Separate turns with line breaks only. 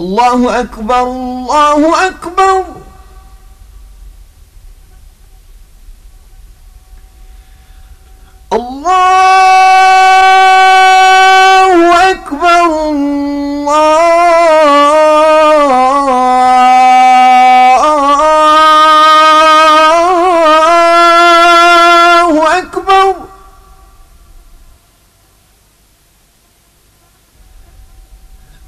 الله أكبر الله أكبر.